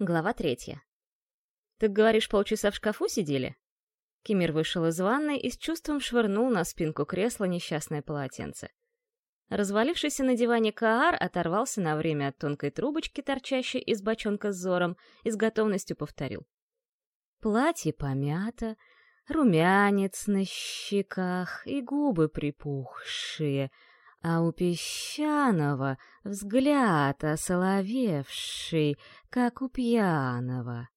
Глава третья. «Так говоришь, полчаса в шкафу сидели?» Кемир вышел из ванной и с чувством швырнул на спинку кресла несчастное полотенце. Развалившийся на диване Каар оторвался на время от тонкой трубочки, торчащей из бочонка с зором, и с готовностью повторил. Платье помято, румянец на щеках и губы припухшие, а у песчаного взгляд осоловевший, как у пьяного.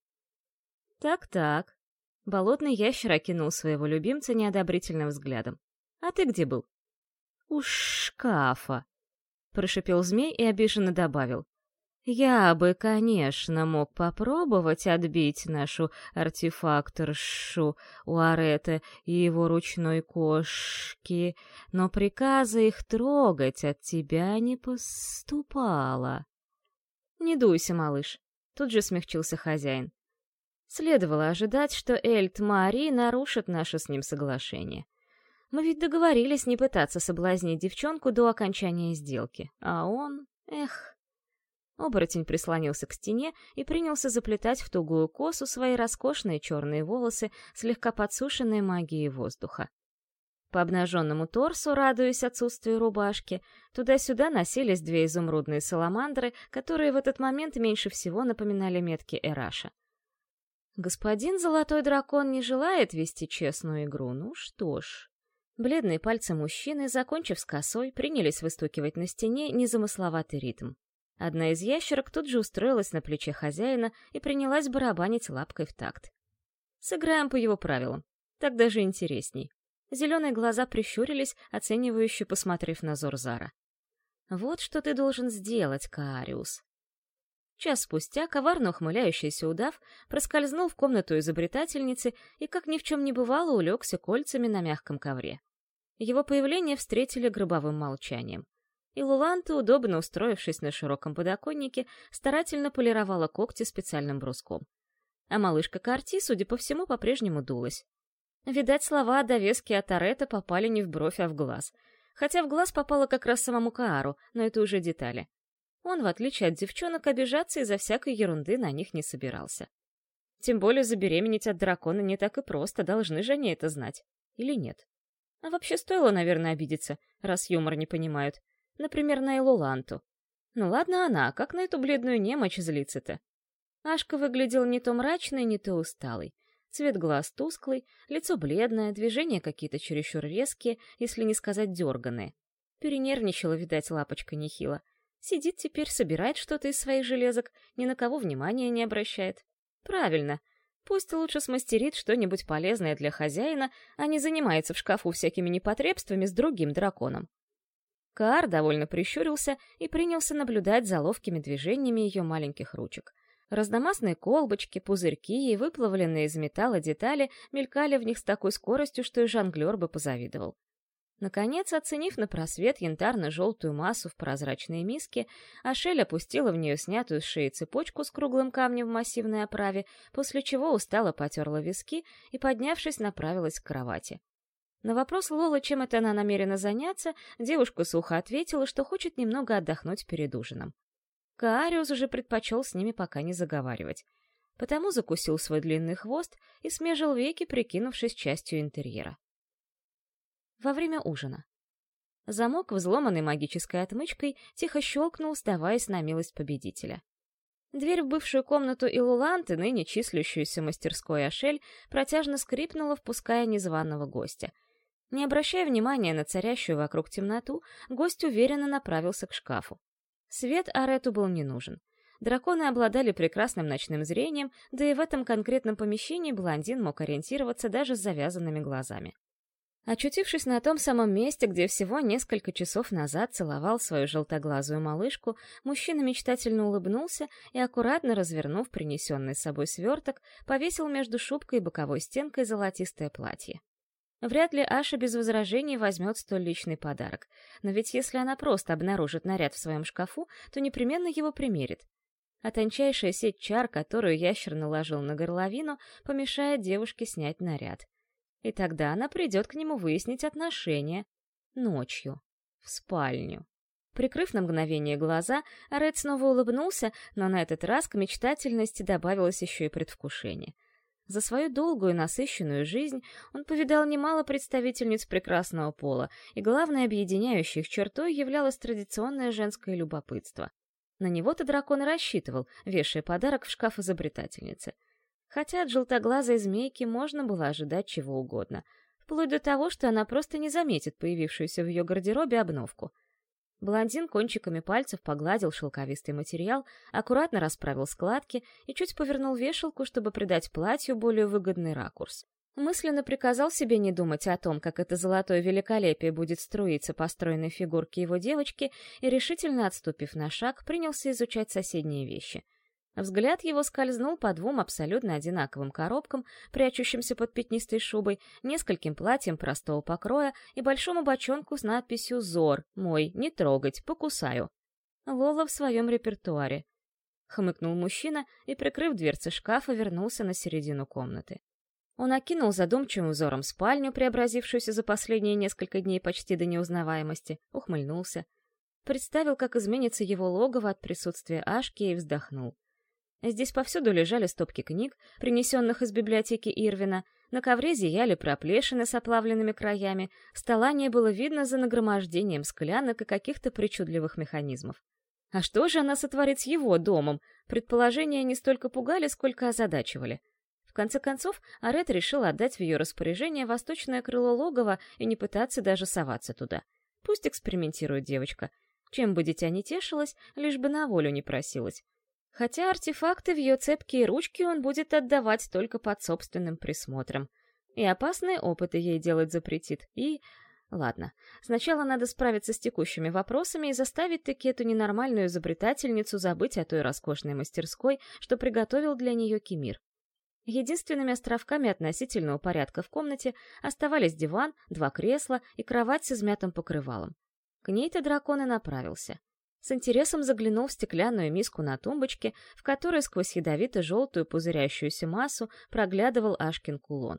Так-так. Болотный ящер окинул своего любимца неодобрительным взглядом. «А ты где был?» «У шкафа», — прошипел змей и обиженно добавил. «Я бы, конечно, мог попробовать отбить нашу артефакторшу Ареты и его ручной кошки, но приказа их трогать от тебя не поступало». «Не дуйся, малыш», — тут же смягчился хозяин. Следовало ожидать, что Эльт Мари нарушит наше с ним соглашение. Мы ведь договорились не пытаться соблазнить девчонку до окончания сделки, а он... Эх... Оборотень прислонился к стене и принялся заплетать в тугую косу свои роскошные черные волосы, слегка подсушенные магией воздуха. По обнаженному торсу, радуясь отсутствию рубашки, туда-сюда носились две изумрудные саламандры, которые в этот момент меньше всего напоминали метки Эраша. Господин Золотой Дракон не желает вести честную игру, ну что ж. Бледные пальцы мужчины, закончив с косой, принялись выстукивать на стене незамысловатый ритм. Одна из ящерок тут же устроилась на плече хозяина и принялась барабанить лапкой в такт. Сыграем по его правилам. Так даже интересней. Зеленые глаза прищурились, оценивающе посмотрев на Зорзара. «Вот что ты должен сделать, Каариус. Час спустя коварно ухмыляющийся удав проскользнул в комнату изобретательницы и, как ни в чем не бывало, улегся кольцами на мягком ковре. Его появление встретили гробовым молчанием. И Луланта, удобно устроившись на широком подоконнике, старательно полировала когти специальным бруском. А малышка Карти, судя по всему, по-прежнему дулась. Видать, слова о довеске от Арета попали не в бровь, а в глаз. Хотя в глаз попало как раз самому Каару, но это уже детали. Он, в отличие от девчонок, обижаться из-за всякой ерунды на них не собирался. Тем более забеременеть от дракона не так и просто, должны же они это знать. Или нет? А вообще стоило, наверное, обидеться, раз юмор не понимают. Например, на Элуланту. Ну ладно она, как на эту бледную немочь злится-то? Ашка выглядел не то мрачный, не то усталый. Цвет глаз тусклый, лицо бледное, движения какие-то чересчур резкие, если не сказать дерганые. Перенервничала, видать, лапочка нехило. Сидит теперь, собирает что-то из своих железок, ни на кого внимания не обращает. Правильно. Пусть лучше смастерит что-нибудь полезное для хозяина, а не занимается в шкафу всякими непотребствами с другим драконом. Каар довольно прищурился и принялся наблюдать за ловкими движениями ее маленьких ручек. Разномастные колбочки, пузырьки и выплавленные из металла детали мелькали в них с такой скоростью, что и жонглер бы позавидовал. Наконец, оценив на просвет янтарно-желтую массу в прозрачной миске, Ашель опустила в нее снятую с шеи цепочку с круглым камнем в массивной оправе, после чего устало потерла виски и, поднявшись, направилась к кровати. На вопрос Лолы, чем это она намерена заняться, девушка сухо ответила, что хочет немного отдохнуть перед ужином. Каариус уже предпочел с ними пока не заговаривать. Потому закусил свой длинный хвост и смежил веки, прикинувшись частью интерьера во время ужина. Замок, взломанный магической отмычкой, тихо щелкнул, сдаваясь на милость победителя. Дверь в бывшую комнату Илуланты, ныне числящуюся мастерской Ашель, протяжно скрипнула, впуская незваного гостя. Не обращая внимания на царящую вокруг темноту, гость уверенно направился к шкафу. Свет Арету был не нужен. Драконы обладали прекрасным ночным зрением, да и в этом конкретном помещении блондин мог ориентироваться даже с завязанными глазами. Очутившись на том самом месте, где всего несколько часов назад целовал свою желтоглазую малышку, мужчина мечтательно улыбнулся и, аккуратно развернув принесенный с собой сверток, повесил между шубкой и боковой стенкой золотистое платье. Вряд ли Аша без возражений возьмет столь личный подарок, но ведь если она просто обнаружит наряд в своем шкафу, то непременно его примерит. А тончайшая сеть чар, которую ящер наложил на горловину, помешает девушке снять наряд — и тогда она придет к нему выяснить отношения. Ночью. В спальню. Прикрыв на мгновение глаза, Ред снова улыбнулся, но на этот раз к мечтательности добавилось еще и предвкушение. За свою долгую насыщенную жизнь он повидал немало представительниц прекрасного пола, и главной объединяющей их чертой являлось традиционное женское любопытство. На него-то дракон рассчитывал, вешая подарок в шкаф изобретательницы. Хотя от желтоглазой змейки можно было ожидать чего угодно, вплоть до того, что она просто не заметит появившуюся в ее гардеробе обновку — Блондин кончиками пальцев погладил шелковистый материал, аккуратно расправил складки и чуть повернул вешалку, чтобы придать платью более выгодный ракурс. Мысленно приказал себе не думать о том, как это золотое великолепие будет струиться по стройной фигурке его девочки, и, решительно отступив на шаг, принялся изучать соседние вещи — Взгляд его скользнул по двум абсолютно одинаковым коробкам, прячущимся под пятнистой шубой, нескольким платьям простого покроя и большому бочонку с надписью «Зор, мой, не трогать, покусаю». Лола в своем репертуаре. Хмыкнул мужчина и, прикрыв дверцы шкафа, вернулся на середину комнаты. Он окинул задумчивым взором спальню, преобразившуюся за последние несколько дней почти до неузнаваемости, ухмыльнулся. Представил, как изменится его логово от присутствия Ашки и вздохнул. Здесь повсюду лежали стопки книг, принесенных из библиотеки Ирвина, на ковре зияли проплешины с оплавленными краями, стола не было видно за нагромождением склянок и каких-то причудливых механизмов. А что же она сотворит с его домом? Предположения не столько пугали, сколько озадачивали. В конце концов, Арет решил отдать в ее распоряжение восточное крыло логова и не пытаться даже соваться туда. Пусть экспериментирует девочка. Чем бы дитя не тешилось, лишь бы на волю не просилась хотя артефакты в ее цепкие ручки он будет отдавать только под собственным присмотром. И опасные опыты ей делать запретит, и... Ладно, сначала надо справиться с текущими вопросами и заставить таки эту ненормальную изобретательницу забыть о той роскошной мастерской, что приготовил для нее Кемир. Единственными островками относительного порядка в комнате оставались диван, два кресла и кровать с измятым покрывалом. К ней-то дракон и направился. С интересом заглянул в стеклянную миску на тумбочке, в которой сквозь ядовито-желтую пузырящуюся массу проглядывал Ашкин кулон.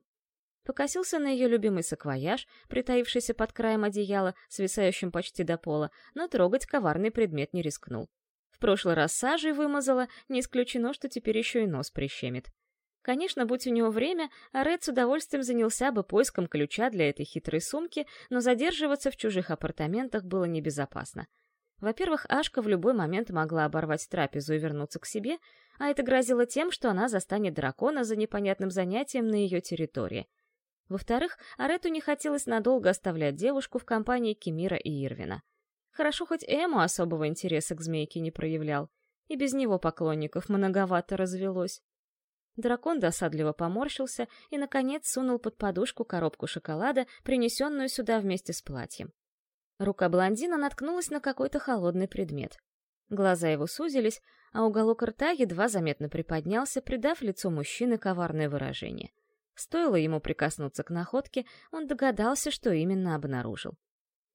Покосился на ее любимый саквояж, притаившийся под краем одеяла, свисающим почти до пола, но трогать коварный предмет не рискнул. В прошлый раз сажей вымазала, не исключено, что теперь еще и нос прищемит. Конечно, будь у него время, Аред с удовольствием занялся бы поиском ключа для этой хитрой сумки, но задерживаться в чужих апартаментах было небезопасно. Во-первых, Ашка в любой момент могла оборвать трапезу и вернуться к себе, а это грозило тем, что она застанет дракона за непонятным занятием на ее территории. Во-вторых, Арету не хотелось надолго оставлять девушку в компании Кемира и Ирвина. Хорошо, хоть Эму особого интереса к змейке не проявлял, и без него поклонников многовато развелось. Дракон досадливо поморщился и, наконец, сунул под подушку коробку шоколада, принесенную сюда вместе с платьем. Рука блондина наткнулась на какой-то холодный предмет. Глаза его сузились, а уголок рта едва заметно приподнялся, придав лицу мужчины коварное выражение. Стоило ему прикоснуться к находке, он догадался, что именно обнаружил.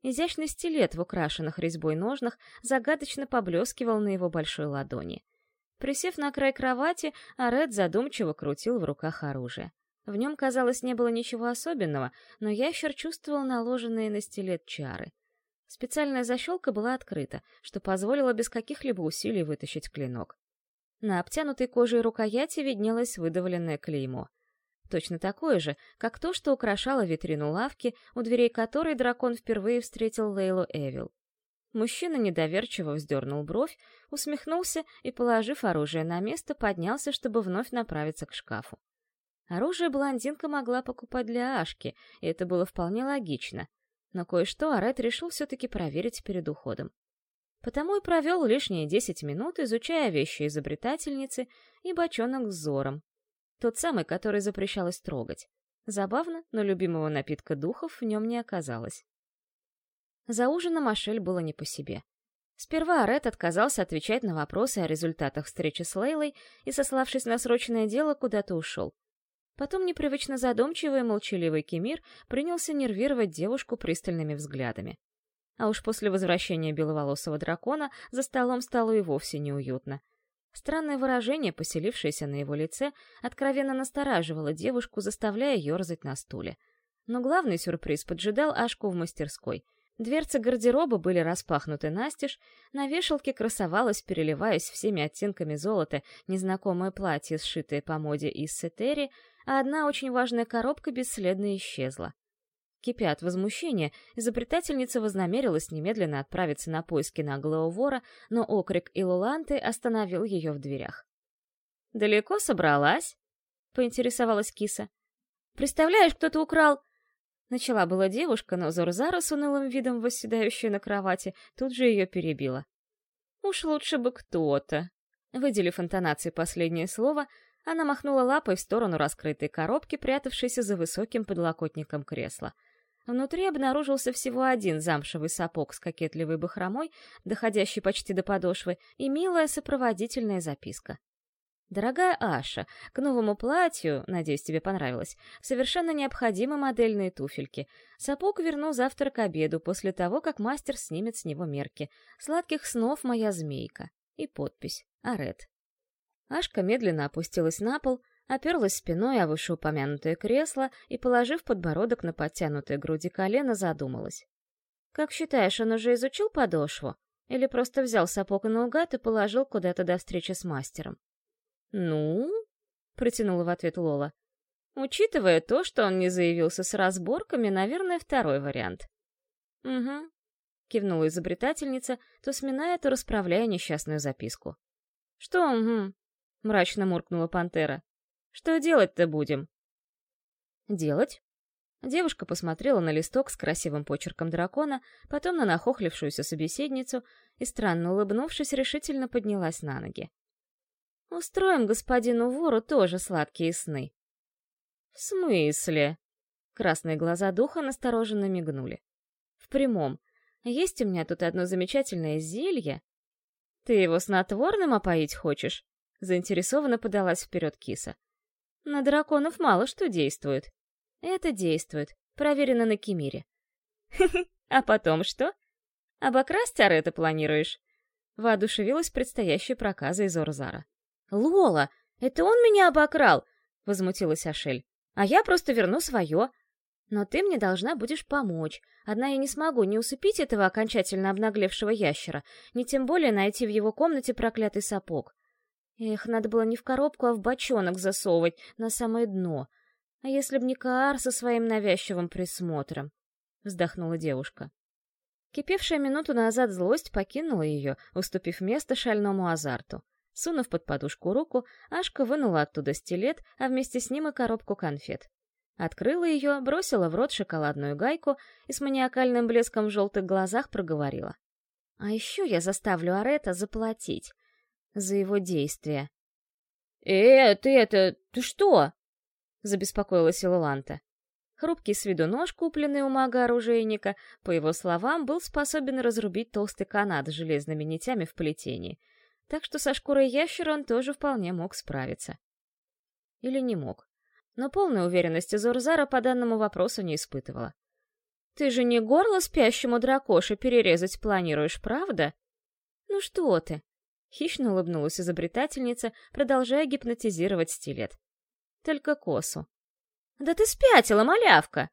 Изящный стилет в украшенных резьбой ножнах загадочно поблескивал на его большой ладони. Присев на край кровати, Аред задумчиво крутил в руках оружие. В нем, казалось, не было ничего особенного, но ящер чувствовал наложенные на стилет чары — Специальная защелка была открыта, что позволило без каких-либо усилий вытащить клинок. На обтянутой кожей рукояти виднелось выдавленное клеймо. Точно такое же, как то, что украшало витрину лавки, у дверей которой дракон впервые встретил Лейлу Эвил. Мужчина недоверчиво вздернул бровь, усмехнулся и, положив оружие на место, поднялся, чтобы вновь направиться к шкафу. Оружие блондинка могла покупать для Ашки, и это было вполне логично — но кое-что Арет решил все-таки проверить перед уходом. Потому и провел лишние десять минут, изучая вещи изобретательницы и бочонок с зором. Тот самый, который запрещалось трогать. Забавно, но любимого напитка духов в нем не оказалось. За ужином Ашель было не по себе. Сперва Арет отказался отвечать на вопросы о результатах встречи с Лейлой и, сославшись на срочное дело, куда-то ушел. Потом непривычно задумчивый и молчаливый Кемир принялся нервировать девушку пристальными взглядами. А уж после возвращения беловолосого дракона за столом стало и вовсе неуютно. Странное выражение, поселившееся на его лице, откровенно настораживало девушку, заставляя ерзать на стуле. Но главный сюрприз поджидал Ашку в мастерской. Дверцы гардероба были распахнуты настежь, на вешалке красовалось, переливаясь всеми оттенками золота, незнакомое платье, сшитое по моде из сетери, а одна очень важная коробка бесследно исчезла. Кипя от возмущения, изобретательница вознамерилась немедленно отправиться на поиски наглого вора, но окрик Илуланты остановил ее в дверях. «Далеко собралась?» — поинтересовалась киса. «Представляешь, кто-то украл...» Начала была девушка, но Зорзара с унылым видом восседающая на кровати тут же ее перебила. «Уж лучше бы кто-то». Выделив интонацией последнее слово, она махнула лапой в сторону раскрытой коробки, прятавшейся за высоким подлокотником кресла. Внутри обнаружился всего один замшевый сапог с кокетливой бахромой, доходящий почти до подошвы, и милая сопроводительная записка. Дорогая Аша, к новому платью, надеюсь, тебе понравилось, совершенно необходимы модельные туфельки. Сапог верну завтра к обеду, после того, как мастер снимет с него мерки. Сладких снов, моя змейка. И подпись. Арет. Ашка медленно опустилась на пол, оперлась спиной о вышеупомянутое кресло и, положив подбородок на подтянутые груди колено, задумалась. «Как считаешь, он уже изучил подошву? Или просто взял сапог наугад и положил куда-то до встречи с мастером?» «Ну?» — протянула в ответ Лола. «Учитывая то, что он не заявился с разборками, наверное, второй вариант». «Угу», — кивнула изобретательница, то сминая, то расправляя несчастную записку. «Что «угу»?» — мрачно муркнула пантера. «Что делать-то будем?» «Делать?» Девушка посмотрела на листок с красивым почерком дракона, потом на нахохлившуюся собеседницу и, странно улыбнувшись, решительно поднялась на ноги. Устроим господину вору тоже сладкие сны. В смысле? Красные глаза духа настороженно мигнули. В прямом. Есть у меня тут одно замечательное зелье. Ты его снотворным опоить хочешь? Заинтересованно подалась вперед киса. На драконов мало что действует. Это действует. Проверено на Кемире. А потом что? Обокрасть Арета планируешь? Воодушевилась предстоящей проказой Зорзара. «Лола, это он меня обокрал!» — возмутилась Ашель. «А я просто верну свое. Но ты мне должна будешь помочь. Одна я не смогу ни усыпить этого окончательно обнаглевшего ящера, ни тем более найти в его комнате проклятый сапог. Эх, надо было не в коробку, а в бочонок засовывать, на самое дно. А если б не Каар со своим навязчивым присмотром?» — вздохнула девушка. Кипевшая минуту назад злость покинула ее, уступив место шальному азарту. Сунув под подушку руку, Ашка вынула оттуда стилет, а вместе с ним и коробку конфет. Открыла ее, бросила в рот шоколадную гайку и с маниакальным блеском в желтых глазах проговорила. «А еще я заставлю Арета заплатить за его действия». «Э, ты это... ты что?» — забеспокоилась Илоланта. Хрупкий с виду нож, купленный у мага-оружейника, по его словам, был способен разрубить толстый канат с железными нитями в плетении — так что со шкурой ящера он тоже вполне мог справиться. Или не мог. Но полной уверенности Зорзара по данному вопросу не испытывала. «Ты же не горло спящему дракоше перерезать планируешь, правда?» «Ну что ты?» — хищно улыбнулась изобретательница, продолжая гипнотизировать стилет. «Только косу». «Да ты спятила, малявка!»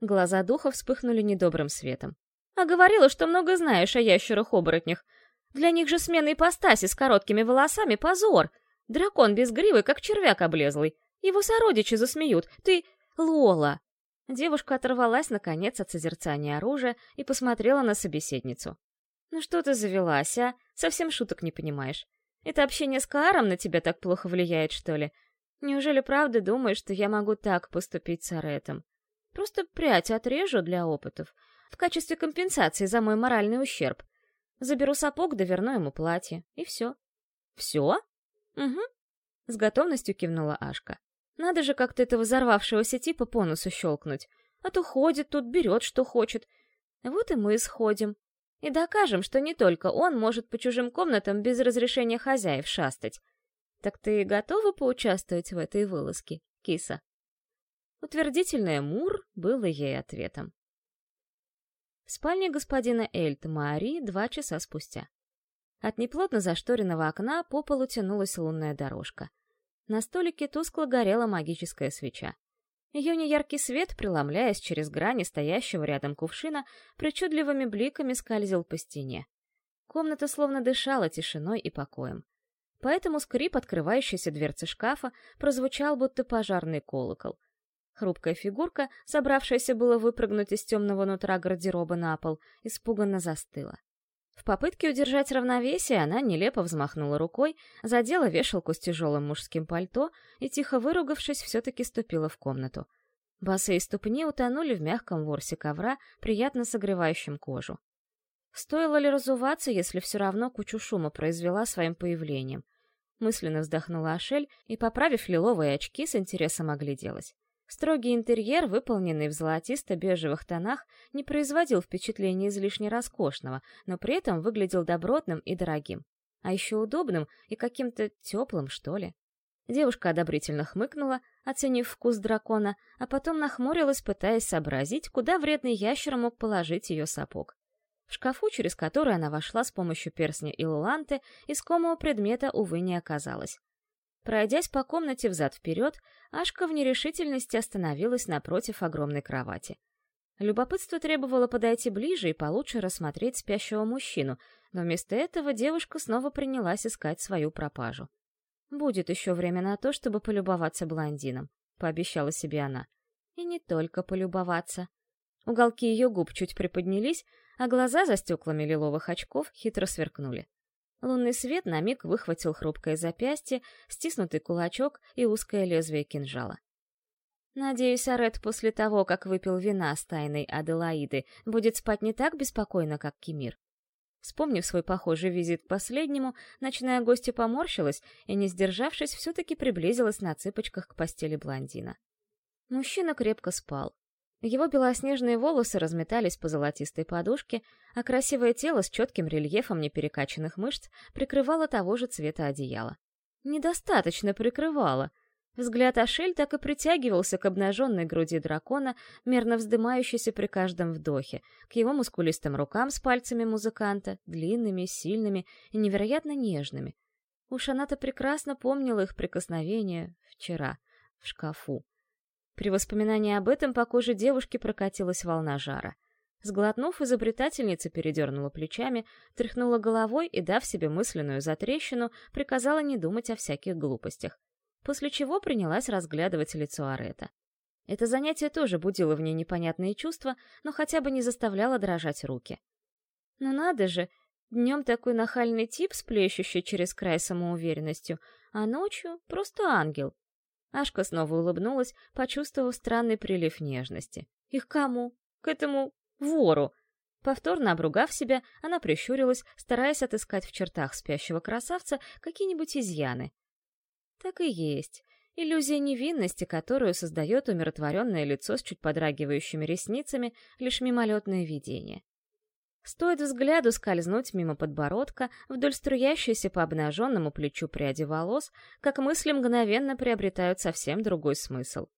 Глаза духа вспыхнули недобрым светом. «А говорила, что много знаешь о ящерах-оборотнях. Для них же смена ипостаси с короткими волосами — позор. Дракон без гривы, как червяк облезлый. Его сородичи засмеют. Ты — Лола!» Девушка оторвалась, наконец, от созерцания оружия и посмотрела на собеседницу. «Ну что ты завелась, а? Совсем шуток не понимаешь. Это общение с Кааром на тебя так плохо влияет, что ли? Неужели правда думаешь, что я могу так поступить с Аретом? Просто прядь отрежу для опытов, в качестве компенсации за мой моральный ущерб. Заберу сапог, да верну ему платье. И все. Все? Угу. С готовностью кивнула Ашка. Надо же как-то этого взорвавшегося типа по носу щелкнуть. А то ходит тут, берет, что хочет. Вот и мы сходим. И докажем, что не только он может по чужим комнатам без разрешения хозяев шастать. Так ты готова поучаствовать в этой вылазке, киса? Утвердительное «мур» было ей ответом. В спальне господина Эльт Мари два часа спустя. От неплотно зашторенного окна по полу тянулась лунная дорожка. На столике тускло горела магическая свеча. Ее неяркий свет, преломляясь через грани стоящего рядом кувшина, причудливыми бликами скользил по стене. Комната словно дышала тишиной и покоем. Поэтому скрип открывающейся дверцы шкафа прозвучал, будто пожарный колокол. Хрупкая фигурка, собравшаяся было выпрыгнуть из темного нутра гардероба на пол, испуганно застыла. В попытке удержать равновесие она нелепо взмахнула рукой, задела вешалку с тяжелым мужским пальто и, тихо выругавшись, все-таки ступила в комнату. Босые ступни утонули в мягком ворсе ковра, приятно согревающем кожу. Стоило ли разуваться, если все равно кучу шума произвела своим появлением? Мысленно вздохнула Ашель и, поправив лиловые очки, с интересом огляделась. Строгий интерьер, выполненный в золотисто-бежевых тонах, не производил впечатления излишне роскошного, но при этом выглядел добротным и дорогим. А еще удобным и каким-то теплым, что ли. Девушка одобрительно хмыкнула, оценив вкус дракона, а потом нахмурилась, пытаясь сообразить, куда вредный ящер мог положить ее сапог. В шкафу, через который она вошла с помощью перстня и луланты, искомого предмета, увы, не оказалось. Пройдясь по комнате взад-вперед, Ашка в нерешительности остановилась напротив огромной кровати. Любопытство требовало подойти ближе и получше рассмотреть спящего мужчину, но вместо этого девушка снова принялась искать свою пропажу. «Будет еще время на то, чтобы полюбоваться блондином», — пообещала себе она. И не только полюбоваться. Уголки ее губ чуть приподнялись, а глаза за стеклами лиловых очков хитро сверкнули. Лунный свет на миг выхватил хрупкое запястье, стиснутый кулачок и узкое лезвие кинжала. Надеюсь, Арет после того, как выпил вина с тайной Аделаиды, будет спать не так беспокойно, как Кемир. Вспомнив свой похожий визит к последнему, ночная гостья поморщилась и, не сдержавшись, все-таки приблизилась на цыпочках к постели блондина. Мужчина крепко спал. Его белоснежные волосы разметались по золотистой подушке, а красивое тело с четким рельефом неперекачанных мышц прикрывало того же цвета одеяла. Недостаточно прикрывало. Взгляд Ашель так и притягивался к обнаженной груди дракона, мерно вздымающейся при каждом вдохе, к его мускулистым рукам с пальцами музыканта, длинными, сильными и невероятно нежными. Уж она-то прекрасно помнила их прикосновение вчера, в шкафу. При воспоминании об этом по коже девушки прокатилась волна жара. Сглотнув, изобретательница передернула плечами, тряхнула головой и, дав себе мысленную затрещину, приказала не думать о всяких глупостях. После чего принялась разглядывать лицо Арета. Это занятие тоже будило в ней непонятные чувства, но хотя бы не заставляло дрожать руки. Ну надо же, днем такой нахальный тип, сплещущий через край самоуверенностью, а ночью просто ангел. Ашка снова улыбнулась, почувствовав странный прилив нежности. «Их кому? К этому вору!» Повторно обругав себя, она прищурилась, стараясь отыскать в чертах спящего красавца какие-нибудь изъяны. Так и есть. Иллюзия невинности, которую создает умиротворенное лицо с чуть подрагивающими ресницами, лишь мимолетное видение. Стоит взгляду скользнуть мимо подбородка вдоль струящейся по обнаженному плечу пряди волос, как мысли мгновенно приобретают совсем другой смысл.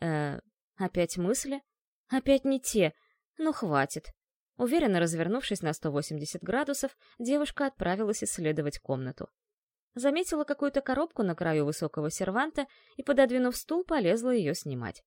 Э, опять мысли? Опять не те. Ну, хватит. Уверенно развернувшись на 180 градусов, девушка отправилась исследовать комнату. Заметила какую-то коробку на краю высокого серванта и, пододвинув стул, полезла ее снимать.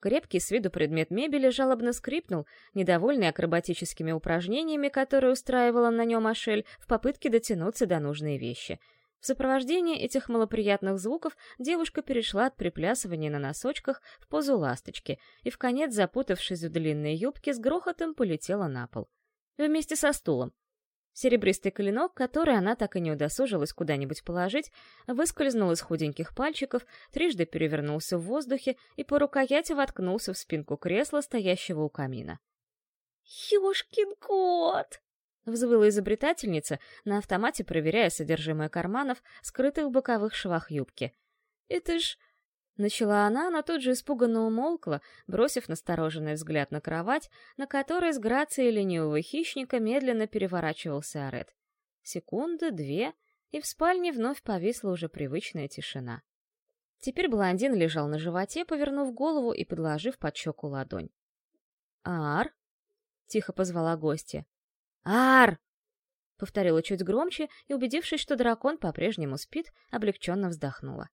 Крепкий с виду предмет мебели жалобно скрипнул, недовольный акробатическими упражнениями, которые устраивала на нем Ашель в попытке дотянуться до нужной вещи. В сопровождении этих малоприятных звуков девушка перешла от приплясывания на носочках в позу ласточки и, в конец запутавшись в длинной юбке, с грохотом полетела на пол. Вместе со стулом, Серебристый клинок, который она так и не удосужилась куда-нибудь положить, выскользнул из худеньких пальчиков, трижды перевернулся в воздухе и по рукояти воткнулся в спинку кресла, стоящего у камина. «Ёшкин кот!» — взвыла изобретательница, на автомате проверяя содержимое карманов, скрытых в боковых швах юбки. «Это ж Начала она, но тут же испуганно умолкла, бросив настороженный взгляд на кровать, на которой с грацией ленивого хищника медленно переворачивался Арет. Секунда, две, и в спальне вновь повисла уже привычная тишина. Теперь блондин лежал на животе, повернув голову и подложив под щеку ладонь. «Ар!» — тихо позвала гостья. «Ар!» — повторила чуть громче и, убедившись, что дракон по-прежнему спит, облегченно вздохнула.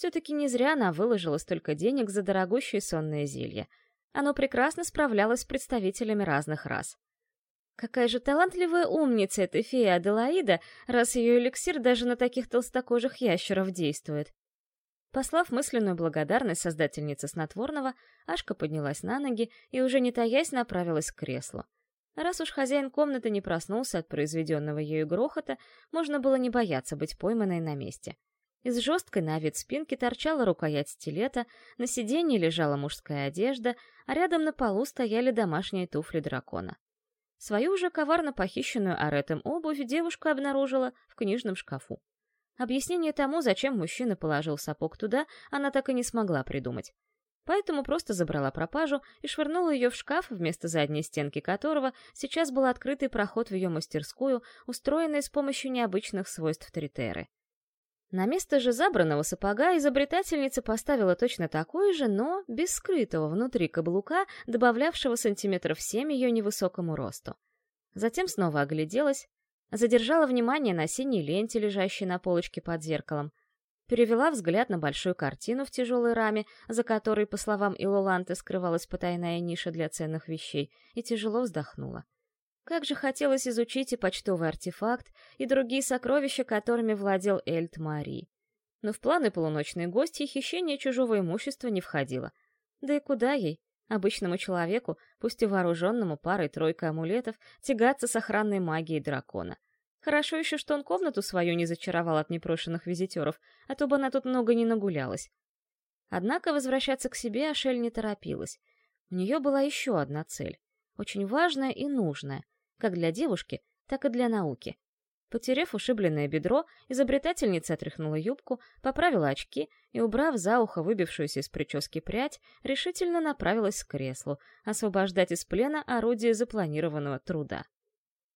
Все-таки не зря она выложила столько денег за дорогущее сонное зелье. Оно прекрасно справлялось с представителями разных рас. Какая же талантливая умница эта фея Аделаида, раз ее эликсир даже на таких толстокожих ящеров действует. Послав мысленную благодарность создательнице снотворного, Ашка поднялась на ноги и, уже не таясь, направилась к креслу. Раз уж хозяин комнаты не проснулся от произведенного ею грохота, можно было не бояться быть пойманной на месте. Из жесткой на вид спинки торчала рукоять стилета, на сиденье лежала мужская одежда, а рядом на полу стояли домашние туфли дракона. Свою же коварно похищенную Аретом обувь девушка обнаружила в книжном шкафу. Объяснение тому, зачем мужчина положил сапог туда, она так и не смогла придумать. Поэтому просто забрала пропажу и швырнула ее в шкаф, вместо задней стенки которого сейчас был открытый проход в ее мастерскую, устроенный с помощью необычных свойств Тритеры. На место же забранного сапога изобретательница поставила точно такой же, но без скрытого внутри каблука, добавлявшего сантиметров семь ее невысокому росту. Затем снова огляделась, задержала внимание на синей ленте, лежащей на полочке под зеркалом, перевела взгляд на большую картину в тяжелой раме, за которой, по словам Илоланты, скрывалась потайная ниша для ценных вещей, и тяжело вздохнула. Как же хотелось изучить и почтовый артефакт, и другие сокровища, которыми владел Эльт Мари. Но в планы полуночной гости хищение чужого имущества не входило. Да и куда ей, обычному человеку, пусть и вооруженному парой-тройкой амулетов, тягаться с охранной магией дракона? Хорошо еще, что он комнату свою не зачаровал от непрошенных визитеров, а то бы она тут много не нагулялась. Однако возвращаться к себе Ашель не торопилась. У нее была еще одна цель, очень важная и нужная, как для девушки, так и для науки. Потерев ушибленное бедро, изобретательница отряхнула юбку, поправила очки и, убрав за ухо выбившуюся из прически прядь, решительно направилась к креслу, освобождать из плена орудие запланированного труда.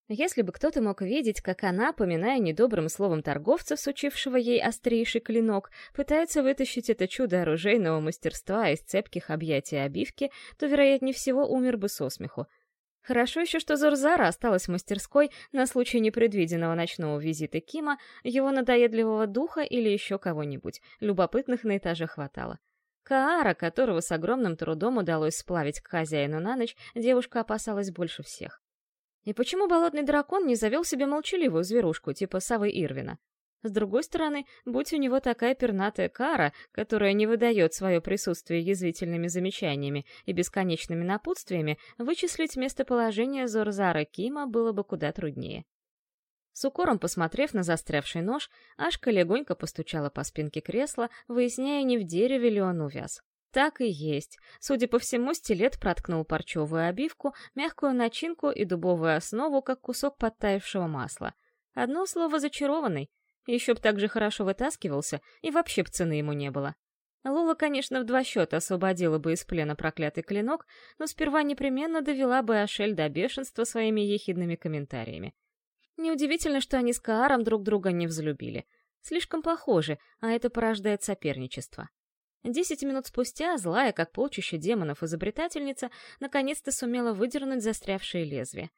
Если бы кто-то мог видеть, как она, поминая недобрым словом торговца, сучившего ей острейший клинок, пытается вытащить это чудо оружейного мастерства из цепких объятий обивки, то, вероятнее всего, умер бы со смеху — Хорошо еще, что Зорзара осталась в мастерской на случай непредвиденного ночного визита Кима, его надоедливого духа или еще кого-нибудь. Любопытных на этаже хватало. Каара, которого с огромным трудом удалось сплавить к хозяину на ночь, девушка опасалась больше всех. И почему болотный дракон не завел себе молчаливую зверушку, типа Савы Ирвина? С другой стороны, будь у него такая пернатая кара, которая не выдает свое присутствие язвительными замечаниями и бесконечными напутствиями, вычислить местоположение Зорзара Кима было бы куда труднее. С укором посмотрев на застрявший нож, Ашка легонько постучала по спинке кресла, выясняя, не в дереве ли он увяз. Так и есть. Судя по всему, стилет проткнул парчевую обивку, мягкую начинку и дубовую основу, как кусок подтаявшего масла. Одно слово «зачарованный», еще б так же хорошо вытаскивался, и вообще б цены ему не было. Лола, конечно, в два счета освободила бы из плена проклятый клинок, но сперва непременно довела бы Ашель до бешенства своими ехидными комментариями. Неудивительно, что они с Кааром друг друга не взлюбили. Слишком похожи, а это порождает соперничество. Десять минут спустя, злая, как полчища демонов изобретательница, наконец-то сумела выдернуть застрявшее лезвие.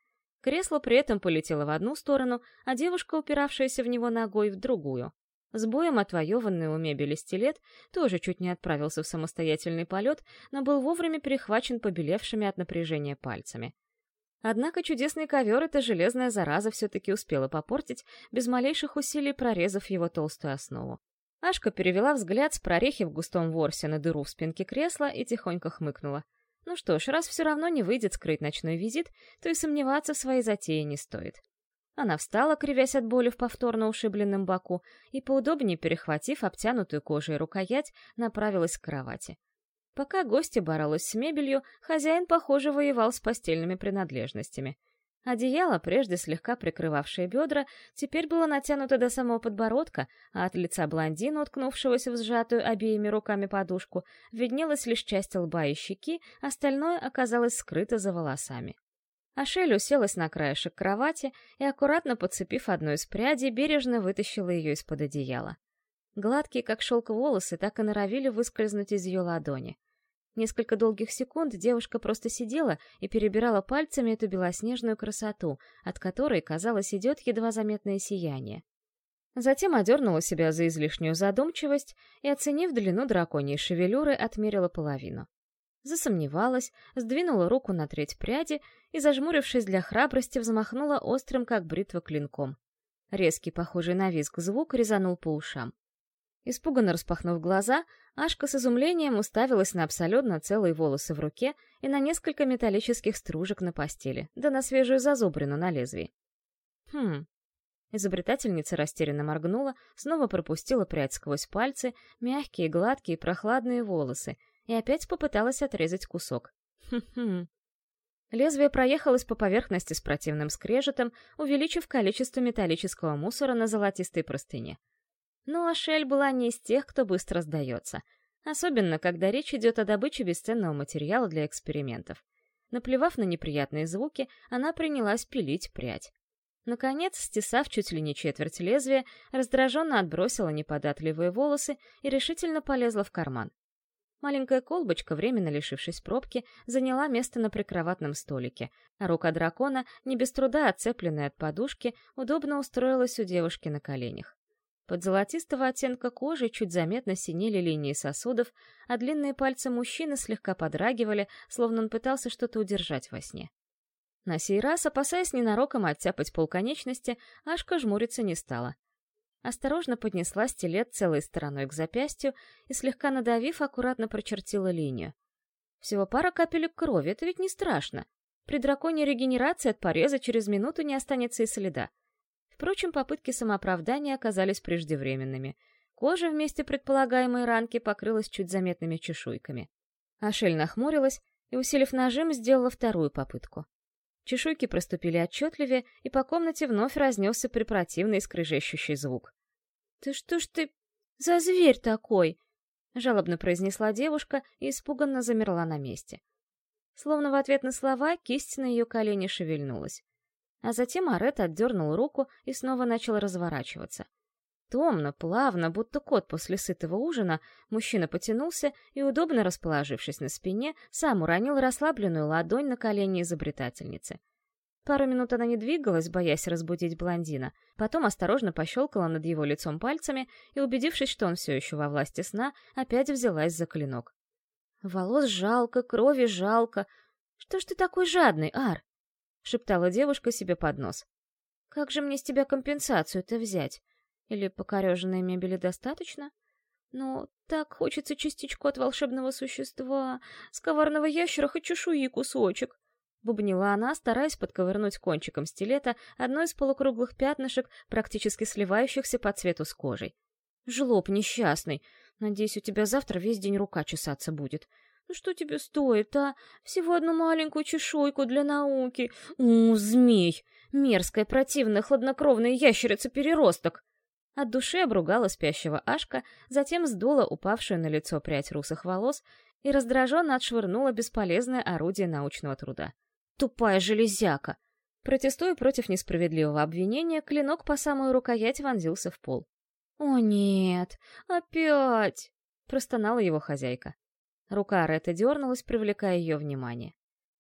Кресло при этом полетело в одну сторону, а девушка, упиравшаяся в него ногой, в другую. С боем отвоеванный у мебели стилет тоже чуть не отправился в самостоятельный полет, но был вовремя перехвачен побелевшими от напряжения пальцами. Однако чудесный ковер эта железная зараза все-таки успела попортить, без малейших усилий прорезав его толстую основу. Ашка перевела взгляд с прорехи в густом ворсе на дыру в спинке кресла и тихонько хмыкнула. Ну что ж, раз все равно не выйдет скрыть ночной визит, то и сомневаться в своей затее не стоит. Она встала, кривясь от боли в повторно ушибленном боку, и, поудобнее перехватив обтянутую кожей рукоять, направилась к кровати. Пока гостья боролась с мебелью, хозяин, похоже, воевал с постельными принадлежностями. Одеяло, прежде слегка прикрывавшее бедра, теперь было натянуто до самого подбородка, а от лица блондина, уткнувшегося в сжатую обеими руками подушку, виднелась лишь часть лба и щеки, остальное оказалось скрыто за волосами. Ашель уселась на краешек кровати и, аккуратно подцепив одну из прядей, бережно вытащила ее из-под одеяла. Гладкие, как шелк волосы, так и норовили выскользнуть из ее ладони. Несколько долгих секунд девушка просто сидела и перебирала пальцами эту белоснежную красоту, от которой, казалось, идет едва заметное сияние. Затем одернула себя за излишнюю задумчивость и, оценив длину драконьей шевелюры, отмерила половину. Засомневалась, сдвинула руку на треть пряди и, зажмурившись для храбрости, взмахнула острым, как бритва, клинком. Резкий, похожий на визг, звук резанул по ушам. Испуганно распахнув глаза, Ашка с изумлением уставилась на абсолютно целые волосы в руке и на несколько металлических стружек на постели, да на свежую зазубрину на лезвии. Хм, Изобретательница растерянно моргнула, снова пропустила прядь сквозь пальцы, мягкие, гладкие, прохладные волосы, и опять попыталась отрезать кусок. Хм-хм. Лезвие проехалось по поверхности с противным скрежетом, увеличив количество металлического мусора на золотистой простыне. Но Ашель была не из тех, кто быстро сдается, особенно когда речь идет о добыче бесценного материала для экспериментов. Наплевав на неприятные звуки, она принялась пилить прядь. Наконец, стесав чуть ли не четверть лезвия, раздраженно отбросила неподатливые волосы и решительно полезла в карман. Маленькая колбочка, временно лишившись пробки, заняла место на прикроватном столике, а рука дракона, не без труда отцепленная от подушки, удобно устроилась у девушки на коленях. Под золотистого оттенка кожи чуть заметно синели линии сосудов, а длинные пальцы мужчины слегка подрагивали, словно он пытался что-то удержать во сне. На сей раз, опасаясь ненароком оттяпать полконечности, Ашка жмуриться не стала. Осторожно поднесла стилет целой стороной к запястью и, слегка надавив, аккуратно прочертила линию. Всего пара капелек крови, это ведь не страшно. При драконе регенерации от пореза через минуту не останется и следа. Впрочем, попытки самооправдания оказались преждевременными. Кожа вместе предполагаемой ранки покрылась чуть заметными чешуйками. Ашель нахмурилась и, усилив нажим, сделала вторую попытку. Чешуйки проступили отчетливее, и по комнате вновь разнесся препротивный скрыжещущий звук. «Ты что ж ты за зверь такой?» — жалобно произнесла девушка и испуганно замерла на месте. Словно в ответ на слова кисть на ее колене шевельнулась. А затем Арет отдернул руку и снова начал разворачиваться. Томно, плавно, будто кот после сытого ужина, мужчина потянулся и, удобно расположившись на спине, сам уронил расслабленную ладонь на колени изобретательницы. Пару минут она не двигалась, боясь разбудить блондина, потом осторожно пощелкала над его лицом пальцами и, убедившись, что он все еще во власти сна, опять взялась за клинок. «Волос жалко, крови жалко. Что ж ты такой жадный, Ар?» — шептала девушка себе под нос. «Как же мне с тебя компенсацию-то взять?» Или покореженной мебели достаточно? Но так хочется частичку от волшебного существа, с коварного ящера хоть чешуи кусочек. Бубнила она, стараясь подковырнуть кончиком стилета одно из полукруглых пятнышек, практически сливающихся по цвету с кожей. «Жлоб несчастный! Надеюсь, у тебя завтра весь день рука чесаться будет. Ну что тебе стоит, а? Всего одну маленькую чешуйку для науки. У, змей! Мерзкая, противная, хладнокровная ящерица-переросток!» От души обругала спящего Ашка, затем сдула упавшую на лицо прядь русых волос и раздраженно отшвырнула бесполезное орудие научного труда. «Тупая железяка!» Протестуя против несправедливого обвинения, клинок по самую рукоять вонзился в пол. «О нет! Опять!» — простонала его хозяйка. Рука Ретта дернулась, привлекая ее внимание.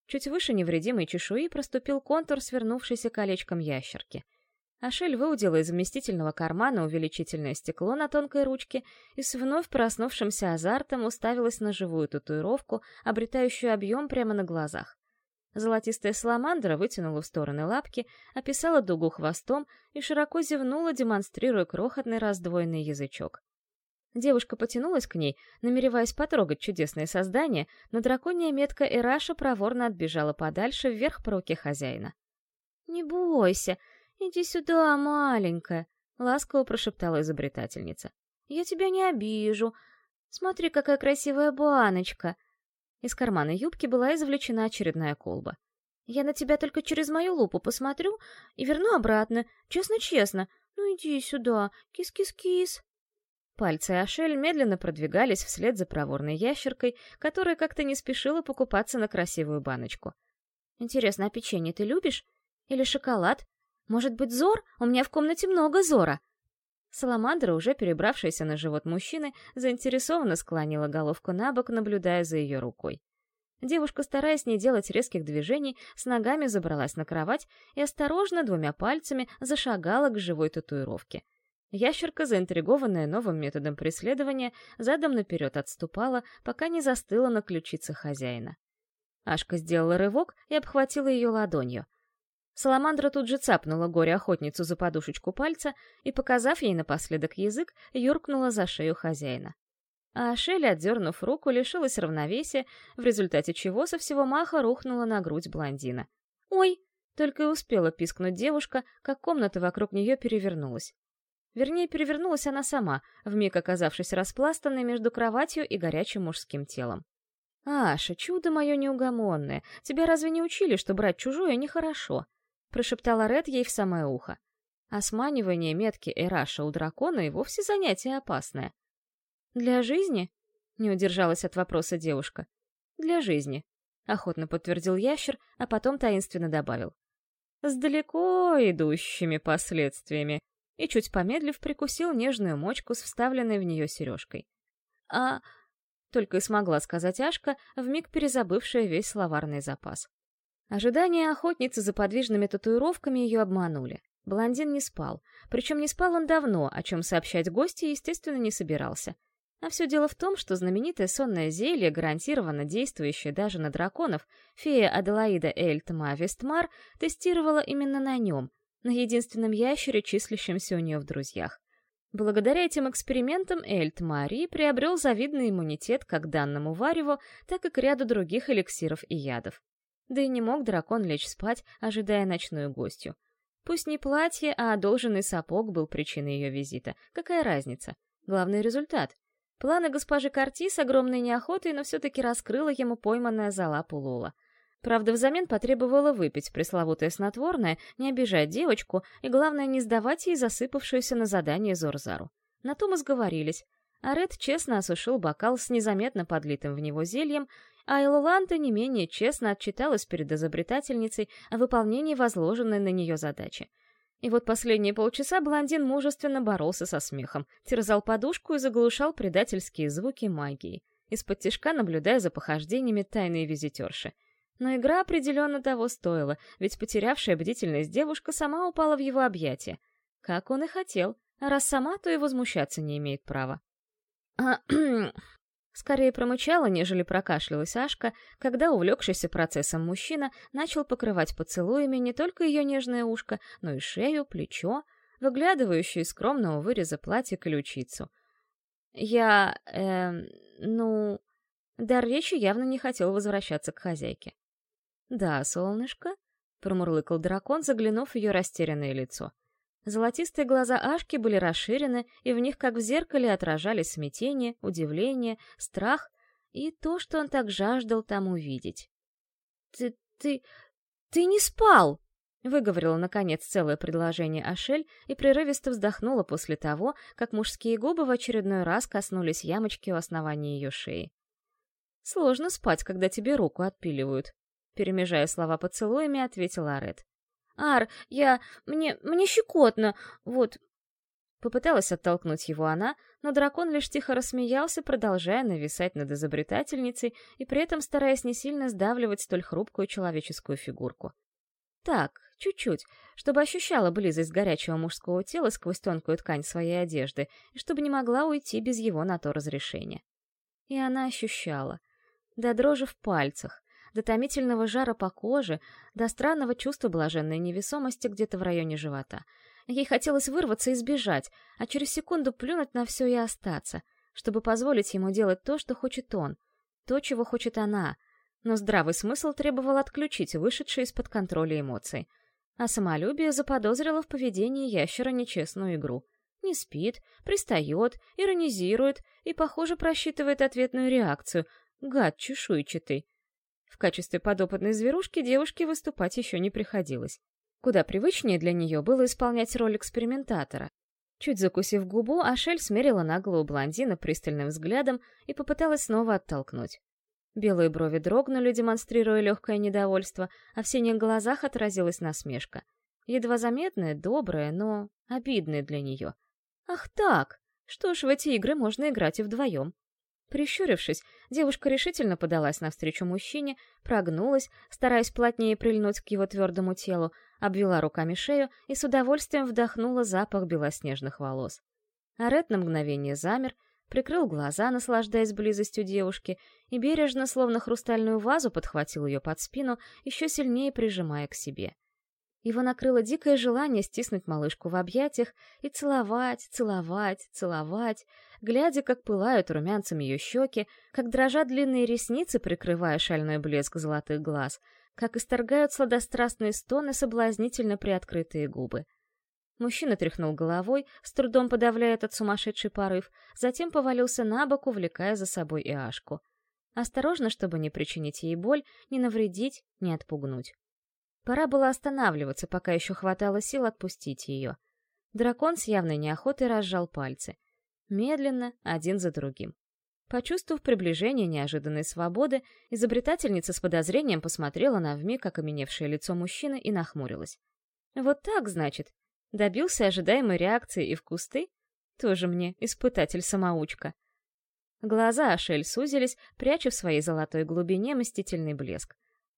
Чуть выше невредимой чешуи проступил контур свернувшейся колечком ящерки — Ашель выудила из вместительного кармана увеличительное стекло на тонкой ручке и с вновь проснувшимся азартом уставилась на живую татуировку, обретающую объем прямо на глазах. Золотистая саламандра вытянула в стороны лапки, описала дугу хвостом и широко зевнула, демонстрируя крохотный раздвоенный язычок. Девушка потянулась к ней, намереваясь потрогать чудесное создание, но драконья метка Эраша проворно отбежала подальше вверх по руке хозяина. «Не бойся!» «Иди сюда, маленькая!» — ласково прошептала изобретательница. «Я тебя не обижу. Смотри, какая красивая баночка!» Из кармана юбки была извлечена очередная колба. «Я на тебя только через мою лупу посмотрю и верну обратно, честно-честно. Ну иди сюда, кис-кис-кис!» Пальцы Ашель медленно продвигались вслед за проворной ящеркой, которая как-то не спешила покупаться на красивую баночку. «Интересно, а печенье ты любишь? Или шоколад? Может быть, Зор? У меня в комнате много Зора!» Саламандра, уже перебравшаяся на живот мужчины, заинтересованно склонила головку на бок, наблюдая за ее рукой. Девушка, стараясь не делать резких движений, с ногами забралась на кровать и осторожно двумя пальцами зашагала к живой татуировке. Ящерка, заинтригованная новым методом преследования, задом наперед отступала, пока не застыла на ключице хозяина. Ашка сделала рывок и обхватила ее ладонью. Саламандра тут же цапнула горе-охотницу за подушечку пальца и, показав ей напоследок язык, юркнула за шею хозяина. А Шелли, отдернув руку, лишилась равновесия, в результате чего со всего маха рухнула на грудь блондина. «Ой!» — только и успела пискнуть девушка, как комната вокруг нее перевернулась. Вернее, перевернулась она сама, вмиг оказавшись распластанной между кроватью и горячим мужским телом. «Аша, чудо мое неугомонное, тебя разве не учили, что брать чужое нехорошо?» — прошептала Ред ей в самое ухо. Османивание метки Эраша у дракона и вовсе занятие опасное. «Для жизни?» — не удержалась от вопроса девушка. «Для жизни», — охотно подтвердил ящер, а потом таинственно добавил. «С далеко идущими последствиями», и, чуть помедлив, прикусил нежную мочку с вставленной в нее сережкой. «А...» — только и смогла сказать Ашка, вмиг перезабывшая весь словарный запас. Ожидания охотницы за подвижными татуировками ее обманули. Блондин не спал. Причем не спал он давно, о чем сообщать гости, естественно, не собирался. А все дело в том, что знаменитое сонное зелье, гарантированно действующее даже на драконов, фея Аделаида Эльтма Вестмар тестировала именно на нем, на единственном ящере, числящемся у нее в друзьях. Благодаря этим экспериментам Эльт Мари приобрел завидный иммунитет как данному вареву, так и к ряду других эликсиров и ядов. Да и не мог дракон лечь спать, ожидая ночную гостью. Пусть не платье, а одолженный сапог был причиной ее визита. Какая разница? Главный результат. Планы госпожи Карти с огромной неохотой, но все-таки раскрыла ему пойманная за лапу Лола — Правда, взамен потребовала выпить пресловутое снотворное, не обижать девочку и, главное, не сдавать ей засыпавшуюся на задание Зорзару. На том и сговорились. А Ред честно осушил бокал с незаметно подлитым в него зельем, а Элуланта не менее честно отчиталась перед изобретательницей о выполнении возложенной на нее задачи. И вот последние полчаса блондин мужественно боролся со смехом, терзал подушку и заглушал предательские звуки магии, из-под тишка наблюдая за похождениями тайной визитерши — но игра определенно того стоила, ведь потерявшая бдительность девушка сама упала в его объятия. Как он и хотел, а раз сама, то и возмущаться не имеет права. Скорее промычала, нежели прокашлялась Ашка, когда увлекшийся процессом мужчина начал покрывать поцелуями не только ее нежное ушко, но и шею, плечо, выглядывающую из скромного выреза платья ключицу. Я, эм, ну... Дар речи явно не хотел возвращаться к хозяйке. «Да, солнышко», — промурлыкал дракон, заглянув в ее растерянное лицо. Золотистые глаза Ашки были расширены, и в них, как в зеркале, отражались смятение, удивление, страх и то, что он так жаждал там увидеть. «Ты... ты... ты не спал!» — выговорила, наконец, целое предложение Ашель и прерывисто вздохнула после того, как мужские губы в очередной раз коснулись ямочки у основания ее шеи. «Сложно спать, когда тебе руку отпиливают», перемежая слова поцелуями, ответила Арет. «Ар, я... мне... мне щекотно, вот...» Попыталась оттолкнуть его она, но дракон лишь тихо рассмеялся, продолжая нависать над изобретательницей и при этом стараясь не сильно сдавливать столь хрупкую человеческую фигурку. Так, чуть-чуть, чтобы ощущала близость горячего мужского тела сквозь тонкую ткань своей одежды и чтобы не могла уйти без его на то разрешения. И она ощущала. До дрожи в пальцах, до томительного жара по коже, до странного чувства блаженной невесомости где-то в районе живота. Ей хотелось вырваться и сбежать, а через секунду плюнуть на все и остаться, чтобы позволить ему делать то, что хочет он, то, чего хочет она. Но здравый смысл требовал отключить вышедшие из-под контроля эмоции. А самолюбие заподозрило в поведении ящера нечестную игру. Не спит, пристает, иронизирует и, похоже, просчитывает ответную реакцию. Гад чешуйчатый. В качестве подопытной зверушки девушке выступать еще не приходилось. Куда привычнее для нее было исполнять роль экспериментатора. Чуть закусив губу, Ашель смерила наглого блондина пристальным взглядом и попыталась снова оттолкнуть. Белые брови дрогнули, демонстрируя легкое недовольство, а в синих глазах отразилась насмешка. Едва заметная, добрая, но обидная для нее. «Ах так! Что ж, в эти игры можно играть и вдвоем. Прищурившись, девушка решительно подалась навстречу мужчине, прогнулась, стараясь плотнее прильнуть к его твердому телу, обвела руками шею и с удовольствием вдохнула запах белоснежных волос. Арет на мгновение замер, прикрыл глаза, наслаждаясь близостью девушки, и бережно, словно хрустальную вазу, подхватил ее под спину, еще сильнее прижимая к себе. Его накрыло дикое желание стиснуть малышку в объятиях и целовать, целовать, целовать, глядя, как пылают румянцем ее щеки, как дрожат длинные ресницы, прикрывая шальной блеск золотых глаз, как исторгают сладострастные стоны соблазнительно приоткрытые губы. Мужчина тряхнул головой, с трудом подавляя этот сумасшедший порыв, затем повалился на бок, увлекая за собой и Ашку. Осторожно, чтобы не причинить ей боль, не навредить, не отпугнуть. Пора было останавливаться, пока еще хватало сил отпустить ее. Дракон с явной неохотой разжал пальцы. Медленно, один за другим. Почувствовав приближение неожиданной свободы, изобретательница с подозрением посмотрела на вмиг окаменевшее лицо мужчины и нахмурилась. «Вот так, значит? Добился ожидаемой реакции и в кусты? Тоже мне испытатель-самоучка». Глаза Ашель сузились, пряча в своей золотой глубине мстительный блеск.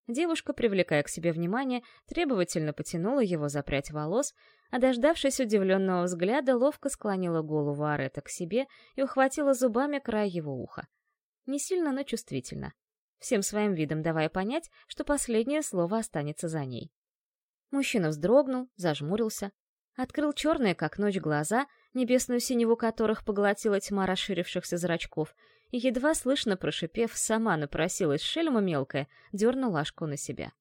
Девушка, привлекая к себе внимание, требовательно потянула его за прядь волос, а дождавшись удивленного взгляда, ловко склонила голову Арета к себе и ухватила зубами край его уха. Не сильно, но чувствительно. Всем своим видом давая понять, что последнее слово останется за ней. Мужчина вздрогнул, зажмурился, открыл черные, как ночь, глаза, небесную синеву которых поглотила тьма расширившихся зрачков — и, едва слышно прошипев, сама напросилась шельма мелкая, дернула Ашку на себя.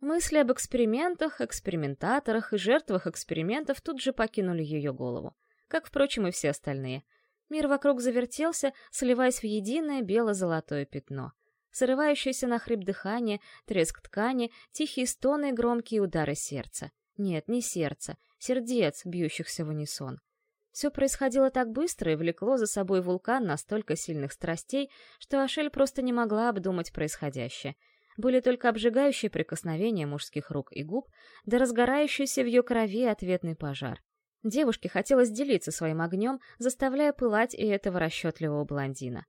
Мысли об экспериментах, экспериментаторах и жертвах экспериментов тут же покинули ее голову, как, впрочем, и все остальные. Мир вокруг завертелся, сливаясь в единое бело-золотое пятно. Срывающееся на хрип дыхание, треск ткани, тихие стоны и громкие удары сердца. Нет, не сердца, сердец, бьющихся в унисон. Все происходило так быстро и влекло за собой вулкан настолько сильных страстей, что Ашель просто не могла обдумать происходящее. Были только обжигающие прикосновения мужских рук и губ, да разгорающийся в ее крови ответный пожар. Девушке хотелось делиться своим огнем, заставляя пылать и этого расчетливого блондина.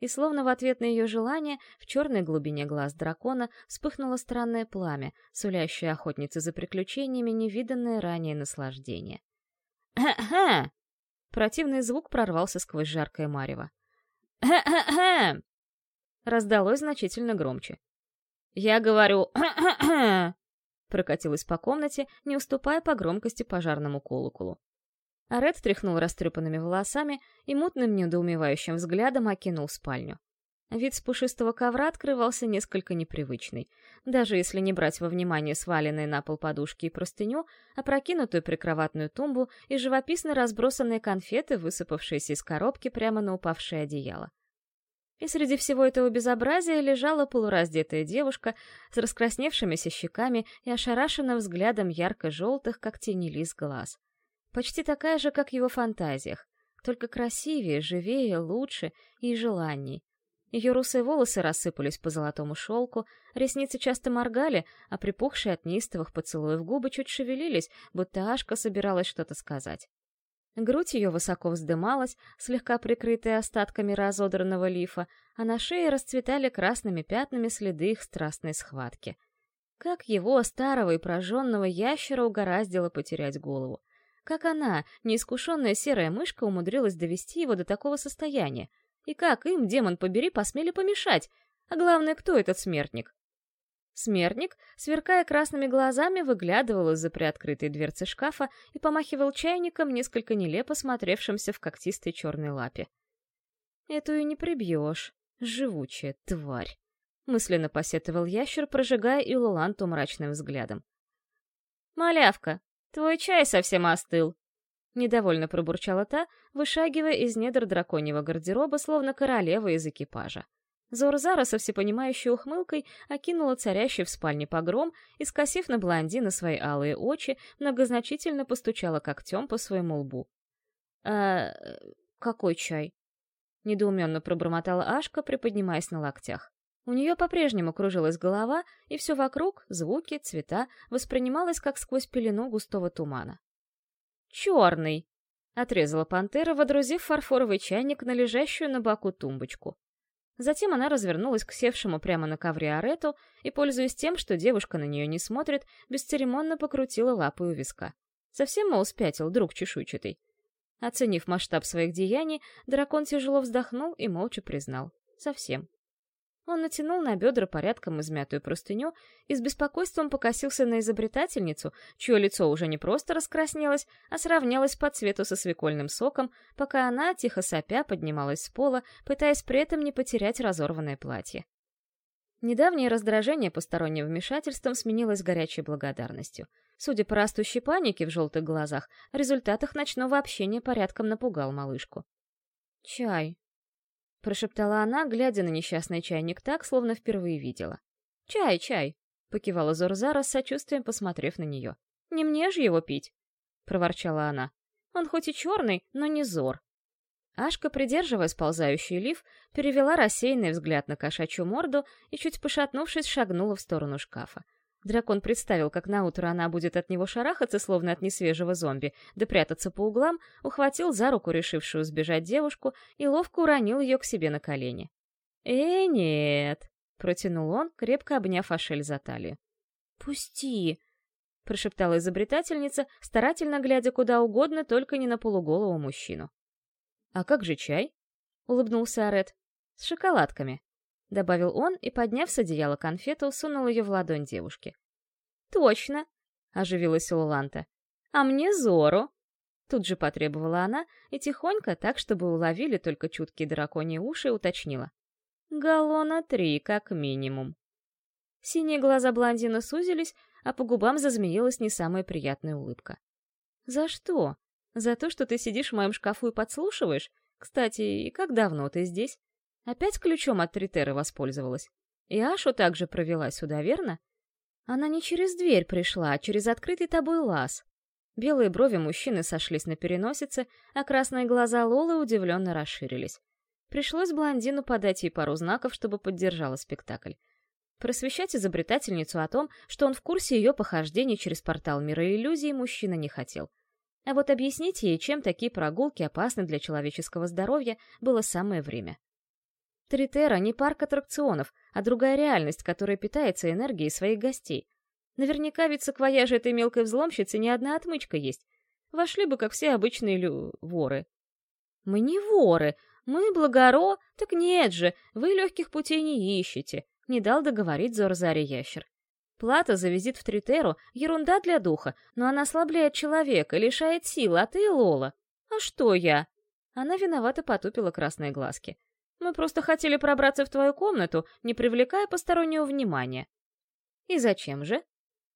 И словно в ответ на ее желание, в черной глубине глаз дракона вспыхнуло странное пламя, сулящее охотнице за приключениями невиданное ранее наслаждение. «Ха-ха!» Противный звук прорвался сквозь жаркое марево. «Хэ-хэ-хэ!» Раздалось значительно громче. «Я говорю «хэ-хэ-хэ!» Прокатилась по комнате, не уступая по громкости пожарному колоколу. Арет тряхнул растрепанными волосами и мутным недоумевающим взглядом окинул спальню. Вид с пушистого ковра открывался несколько непривычный. Даже если не брать во внимание сваленные на пол подушки и простыню, опрокинутую прикроватную тумбу и живописно разбросанные конфеты, высыпавшиеся из коробки прямо на упавшее одеяло. И среди всего этого безобразия лежала полураздетая девушка с раскрасневшимися щеками и ошарашенным взглядом ярко-желтых, как тени лис глаз. Почти такая же, как в его фантазиях, только красивее, живее, лучше и желанней. Ее русые волосы рассыпались по золотому шелку, ресницы часто моргали, а припухшие от неистовых поцелуев губы чуть шевелились, будто Ашка собиралась что-то сказать. Грудь ее высоко вздымалась, слегка прикрытая остатками разодранного лифа, а на шее расцветали красными пятнами следы их страстной схватки. Как его, старого и прожженного ящера, угораздило потерять голову. Как она, неискушенная серая мышка, умудрилась довести его до такого состояния — и как им, демон побери, посмели помешать? А главное, кто этот смертник? Смертник, сверкая красными глазами, выглядывал из-за приоткрытой дверцы шкафа и помахивал чайником, несколько нелепо смотревшимся в когтистой черной лапе. «Эту и не прибьешь, живучая тварь!» — мысленно посетовал ящер, прожигая Илуланту мрачным взглядом. «Малявка, твой чай совсем остыл!» Недовольно пробурчала та, вышагивая из недр драконьего гардероба, словно королева из экипажа. Зорзара со всепонимающей ухмылкой окинула царящий в спальне погром и, скосив на блондина свои алые очи, многозначительно постучала когтем по своему лбу. «А... какой чай?» — недоуменно пробормотала Ашка, приподнимаясь на локтях. У нее по-прежнему кружилась голова, и все вокруг, звуки, цвета, воспринималось как сквозь пелену густого тумана. «Черный!» — отрезала пантера, водрузив фарфоровый чайник на лежащую на боку тумбочку. Затем она развернулась к севшему прямо на ковре Арету и, пользуясь тем, что девушка на нее не смотрит, бесцеремонно покрутила лапой у виска. Совсем, мол, спятил друг чешуйчатый. Оценив масштаб своих деяний, дракон тяжело вздохнул и молча признал. Совсем. Он натянул на бедра порядком измятую простыню и с беспокойством покосился на изобретательницу, чье лицо уже не просто раскраснелось, а сравнялось по цвету со свекольным соком, пока она, тихо сопя, поднималась с пола, пытаясь при этом не потерять разорванное платье. Недавнее раздражение посторонним вмешательством сменилось горячей благодарностью. Судя по растущей панике в желтых глазах, результат их ночного общения порядком напугал малышку. «Чай», — прошептала она, глядя на несчастный чайник так, словно впервые видела. «Чай, чай!» — покивала Зорзара с сочувствием, посмотрев на нее. «Не мне же его пить!» — проворчала она. «Он хоть и черный, но не Зор». Ашка, придерживая сползающий лиф, перевела рассеянный взгляд на кошачью морду и, чуть пошатнувшись, шагнула в сторону шкафа. Дракон представил, как наутро она будет от него шарахаться, словно от несвежего зомби, да прятаться по углам, ухватил за руку решившую сбежать девушку и ловко уронил ее к себе на колени. «Э, нет!» — протянул он, крепко обняв Ашель за талию. «Пусти!» — прошептала изобретательница, старательно глядя куда угодно, только не на полуголого мужчину. «А как же чай?» — улыбнулся Арет. «С шоколадками». — добавил он и, подняв с одеяла конфету, сунул ее в ладонь девушки. «Точно!» — оживилась Уланта. «А мне Зору!» Тут же потребовала она и тихонько, так, чтобы уловили только чуткие драконьи уши, уточнила. «Галлона три, как минимум». Синие глаза блондина сузились, а по губам зазмеилась не самая приятная улыбка. «За что? За то, что ты сидишь в моем шкафу и подслушиваешь? Кстати, и как давно ты здесь?» Опять ключом от Тритеры воспользовалась. И Ашу также провела сюда, верно? Она не через дверь пришла, а через открытый тобой лаз. Белые брови мужчины сошлись на переносице, а красные глаза Лолы удивленно расширились. Пришлось блондину подать ей пару знаков, чтобы поддержала спектакль. Просвещать изобретательницу о том, что он в курсе ее похождений через портал мира иллюзий, мужчина не хотел. А вот объяснить ей, чем такие прогулки опасны для человеческого здоровья, было самое время. Тритера не парк аттракционов, а другая реальность, которая питается энергией своих гостей. Наверняка ведь саквояже этой мелкой взломщицы не одна отмычка есть. Вошли бы, как все обычные лю... воры. Мы не воры, мы благоро... Так нет же, вы легких путей не ищете, не дал договорить Зорзари Ящер. Плата за визит в Тритеру — ерунда для духа, но она ослабляет человека, лишает сил, а ты, Лола. А что я? Она виновато потупила красные глазки. Мы просто хотели пробраться в твою комнату, не привлекая постороннего внимания». «И зачем же?»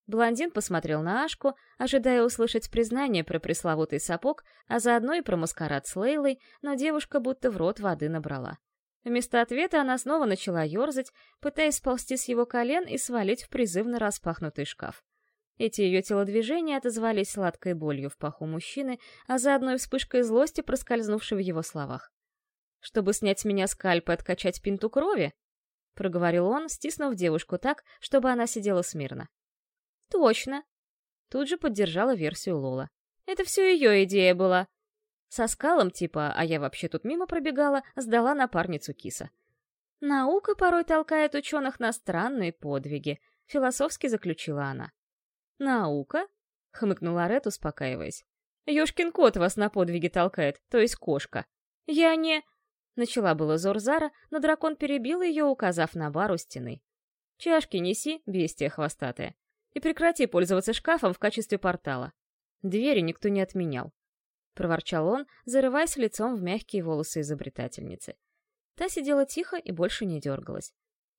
Блондин посмотрел на Ашку, ожидая услышать признание про пресловутый сапог, а заодно и про маскарад с Лейлой, но девушка будто в рот воды набрала. Вместо ответа она снова начала ерзать, пытаясь сползти с его колен и свалить в призывно распахнутый шкаф. Эти ее телодвижения отозвались сладкой болью в паху мужчины, а заодно и вспышкой злости, проскользнувшей в его словах чтобы снять с меня скальп и откачать пинту крови?» — проговорил он, стиснув девушку так, чтобы она сидела смирно. «Точно!» — тут же поддержала версию Лола. «Это все ее идея была!» Со скалом типа «а я вообще тут мимо пробегала» сдала напарницу киса. «Наука порой толкает ученых на странные подвиги», — философски заключила она. «Наука?» — хмыкнула Ред, успокаиваясь. «Ёшкин кот вас на подвиги толкает, то есть кошка. Я не...» Начала было Зорзара, но дракон перебил ее, указав на бар у стены. «Чашки неси, бестия хвостатая, и прекрати пользоваться шкафом в качестве портала. Двери никто не отменял», — проворчал он, зарываясь лицом в мягкие волосы изобретательницы. Та сидела тихо и больше не дергалась.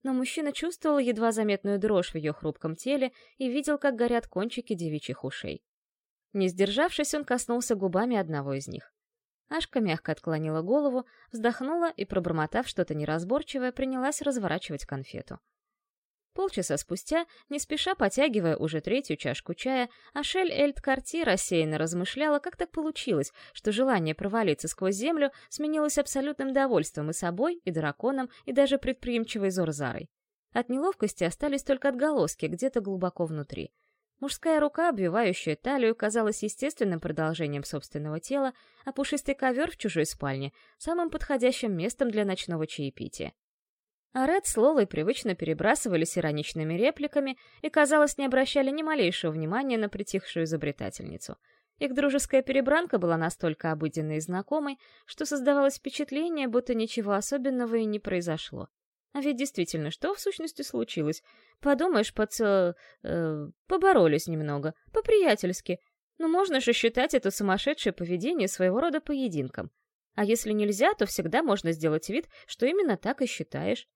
Но мужчина чувствовал едва заметную дрожь в ее хрупком теле и видел, как горят кончики девичьих ушей. Не сдержавшись, он коснулся губами одного из них. Ашка мягко отклонила голову, вздохнула и, пробормотав что-то неразборчивое, принялась разворачивать конфету. Полчаса спустя, не спеша потягивая уже третью чашку чая, Ашель Эльд Карти рассеянно размышляла, как так получилось, что желание провалиться сквозь землю сменилось абсолютным довольством и собой, и драконом, и даже предприимчивой Зорзарой. От неловкости остались только отголоски где-то глубоко внутри — Мужская рука, обвивающая талию, казалась естественным продолжением собственного тела, а пушистый ковер в чужой спальне — самым подходящим местом для ночного чаепития. А Ред с Лолой привычно перебрасывались ироничными репликами и, казалось, не обращали ни малейшего внимания на притихшую изобретательницу. Их дружеская перебранка была настолько обыденной и знакомой, что создавалось впечатление, будто ничего особенного и не произошло. А ведь действительно, что в сущности случилось? Подумаешь, поц... Э, поборолись немного, по-приятельски. Но можно же считать это сумасшедшее поведение своего рода поединком. А если нельзя, то всегда можно сделать вид, что именно так и считаешь.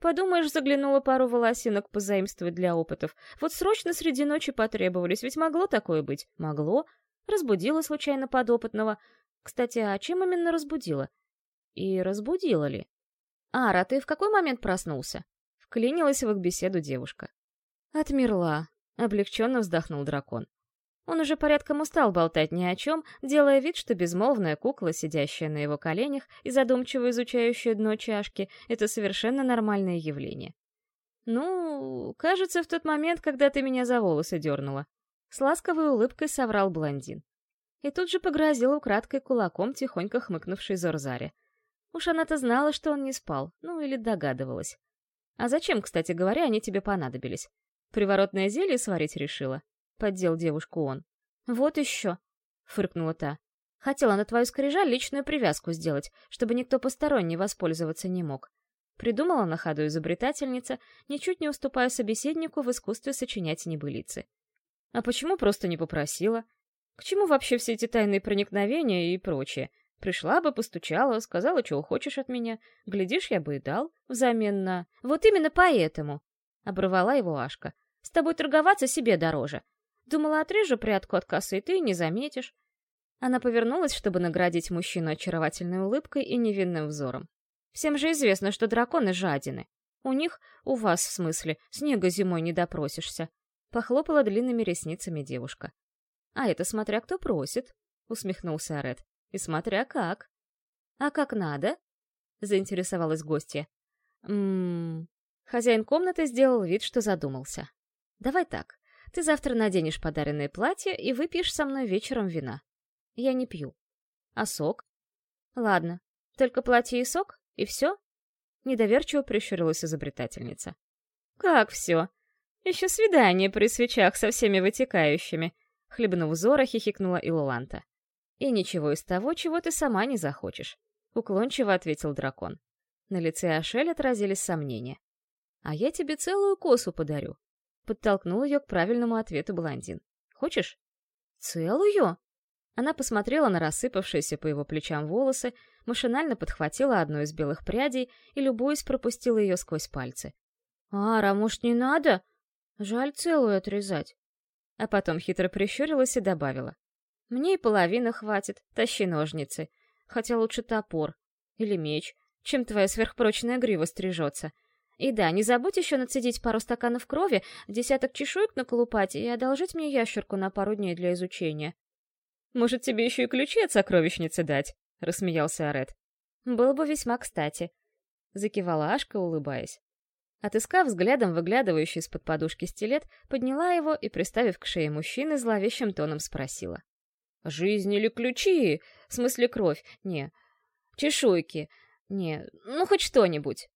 Подумаешь, заглянула пару волосинок позаимствовать для опытов. Вот срочно среди ночи потребовались, ведь могло такое быть? Могло. Разбудила случайно подопытного. Кстати, а чем именно разбудила? И разбудила ли? «Ара, ты в какой момент проснулся?» Вклинилась в их беседу девушка. «Отмерла», — облегченно вздохнул дракон. Он уже порядком устал болтать ни о чем, делая вид, что безмолвная кукла, сидящая на его коленях и задумчиво изучающая дно чашки, — это совершенно нормальное явление. «Ну, кажется, в тот момент, когда ты меня за волосы дернула». С ласковой улыбкой соврал блондин. И тут же погрозил украдкой кулаком тихонько хмыкнувший Зорзаре. Уж она-то знала, что он не спал, ну или догадывалась. А зачем, кстати говоря, они тебе понадобились? Приворотное зелье сварить решила? Поддел девушку он. Вот еще, фыркнула та. Хотела на твою скрижаль личную привязку сделать, чтобы никто посторонний воспользоваться не мог. Придумала на ходу изобретательница, ничуть не уступая собеседнику в искусстве сочинять небылицы. А почему просто не попросила? К чему вообще все эти тайные проникновения и прочее? Пришла бы, постучала, сказала, чего хочешь от меня. Глядишь, я бы и дал, взамен на... Вот именно поэтому, — оборвала его Ашка. С тобой торговаться себе дороже. Думала, отрежу прядку от косы, и ты не заметишь. Она повернулась, чтобы наградить мужчину очаровательной улыбкой и невинным взором. Всем же известно, что драконы жадины. У них, у вас, в смысле, снега зимой не допросишься. Похлопала длинными ресницами девушка. А это смотря кто просит, усмехнулся Арет. И смотря как. А как надо? Заинтересовалась гостья. Ммм... Хозяин комнаты сделал вид, что задумался. Давай так. Ты завтра наденешь подаренное платье и выпьешь со мной вечером вина. Я не пью. А сок? Ладно. Только платье и сок? И все? Недоверчиво прищурилась изобретательница. Как все? Еще свидание при свечах со всеми вытекающими. Хлебнув взора, хихикнула Илуланта. «И ничего из того, чего ты сама не захочешь», — уклончиво ответил дракон. На лице Ашель отразились сомнения. «А я тебе целую косу подарю», — подтолкнул ее к правильному ответу блондин. «Хочешь?» «Целую?» Она посмотрела на рассыпавшиеся по его плечам волосы, машинально подхватила одну из белых прядей и, любуясь, пропустила ее сквозь пальцы. «Ара, может, не надо? Жаль целую отрезать». А потом хитро прищурилась и добавила. Мне и половины хватит, тащи ножницы. Хотя лучше топор. Или меч, чем твоя сверхпрочная грива стрижется. И да, не забудь еще нацедить пару стаканов крови, десяток чешуек наколупать и одолжить мне ящерку на пару дней для изучения. «Может, тебе еще и ключи от сокровищницы дать?» — рассмеялся Арет. «Было бы весьма кстати», — закивала Ашка, улыбаясь. Отыскав взглядом выглядывающий из-под подушки стилет, подняла его и, приставив к шее мужчины, зловещим тоном спросила. Жизнь или ключи? В смысле кровь? Не. Чешуйки? Не. Ну, хоть что-нибудь.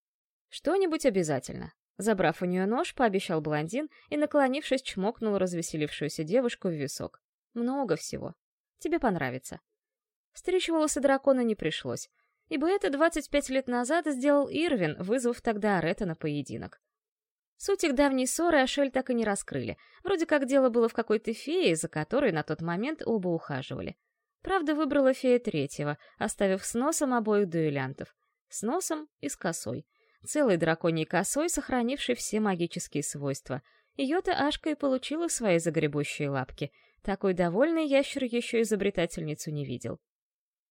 Что-нибудь обязательно. Забрав у нее нож, пообещал блондин и, наклонившись, чмокнул развеселившуюся девушку в висок. Много всего. Тебе понравится. Стричь волосы дракона не пришлось, ибо это 25 лет назад сделал Ирвин, вызвав тогда Арета на поединок. Суть их давней ссоры Ашель так и не раскрыли. Вроде как дело было в какой-то фее, за которой на тот момент оба ухаживали. Правда, выбрала фея третьего, оставив с носом обоих дуэлянтов. С носом и с косой. Целой драконьей косой, сохранившей все магические свойства. Ее-то Ашка и получила свои загребущие лапки. Такой довольный ящер еще изобретательницу не видел.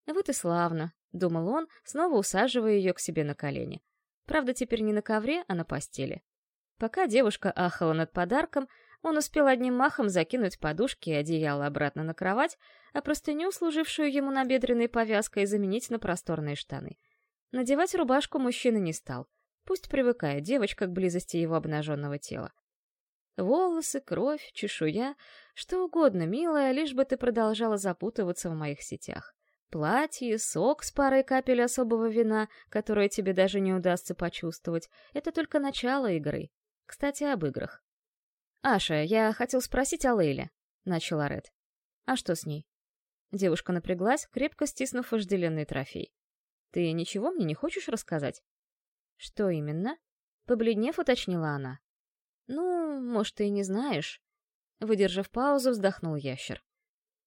«Вот и славно», — думал он, снова усаживая ее к себе на колени. Правда, теперь не на ковре, а на постели. Пока девушка ахала над подарком, он успел одним махом закинуть подушки и одеяло обратно на кровать, а простыню, служившую ему набедренной повязкой, заменить на просторные штаны. Надевать рубашку мужчина не стал. Пусть привыкает девочка к близости его обнаженного тела. Волосы, кровь, чешуя, что угодно, милая, лишь бы ты продолжала запутываться в моих сетях. Платье, сок с парой капель особого вина, которое тебе даже не удастся почувствовать, это только начало игры. Кстати, об играх. «Аша, я хотел спросить о Лейле», — начал Ред. «А что с ней?» Девушка напряглась, крепко стиснув вожделенный трофей. «Ты ничего мне не хочешь рассказать?» «Что именно?» — побледнев, уточнила она. «Ну, может, ты и не знаешь». Выдержав паузу, вздохнул ящер.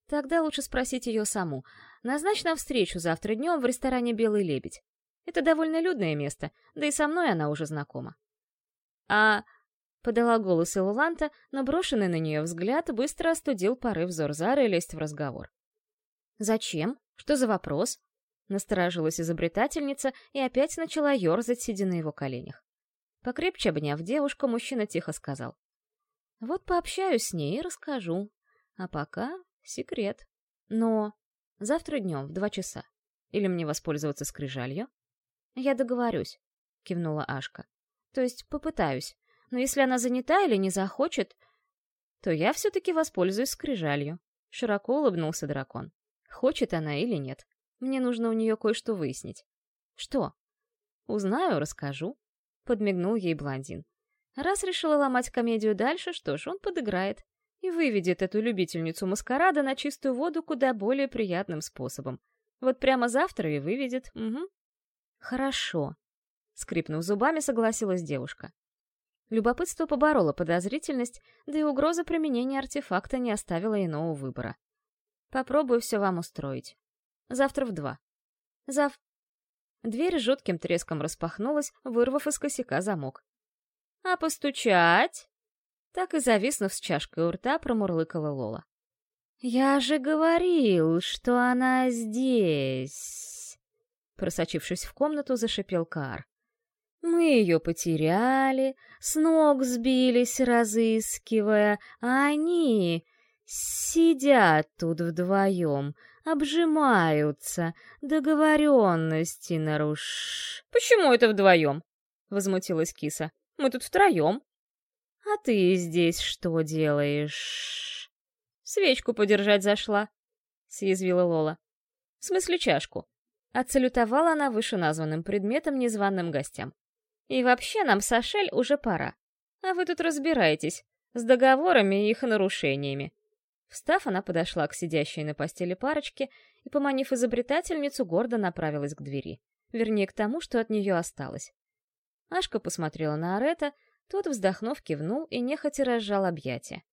Тогда лучше спросить ее саму. Назначь нам встречу завтра днем в ресторане «Белый лебедь». Это довольно людное место, да и со мной она уже знакома. А... Подала голос Илуланта, но брошенный на нее взгляд быстро остудил порыв Зорзары лезть в разговор. «Зачем? Что за вопрос?» Насторожилась изобретательница и опять начала ерзать, сидя на его коленях. Покрепче обняв девушку, мужчина тихо сказал. «Вот пообщаюсь с ней и расскажу. А пока Секрет. Но завтра днем в два часа. Или мне воспользоваться скрижалью? Я договорюсь, кивнула Ашка. То есть попытаюсь. Но если она занята или не захочет, то я все-таки воспользуюсь скрижалью. Широко улыбнулся дракон. Хочет она или нет. Мне нужно у нее кое-что выяснить. Что? Узнаю, расскажу. Подмигнул ей блондин. Раз решила ломать комедию дальше, что ж, он подыграет и выведет эту любительницу маскарада на чистую воду куда более приятным способом. Вот прямо завтра и выведет, угу. Хорошо. Скрипнув зубами, согласилась девушка. Любопытство побороло подозрительность, да и угроза применения артефакта не оставила иного выбора. Попробую все вам устроить. Завтра в два. Зав... Дверь жутким треском распахнулась, вырвав из косяка замок. «А постучать?» так и зависнув с чашкой у рта, промурлыкала Лола. «Я же говорил, что она здесь!» Просочившись в комнату, зашипел Кар. «Мы ее потеряли, с ног сбились, разыскивая, а они сидят тут вдвоем, обжимаются, договоренности наруш...» «Почему это вдвоем?» — возмутилась киса. «Мы тут втроем». «А ты здесь что делаешь?» «Свечку подержать зашла», — съязвила Лола. «В смысле чашку?» Отсалютовала она вышеназванным предметом незваным гостям. «И вообще нам, Сашель, уже пора. А вы тут разбираетесь, с договорами и их нарушениями». Встав, она подошла к сидящей на постели парочке и, поманив изобретательницу, гордо направилась к двери. Вернее, к тому, что от нее осталось. Ашка посмотрела на Арета, тот, вздохнув, кивнул и нехотя разжал объятия.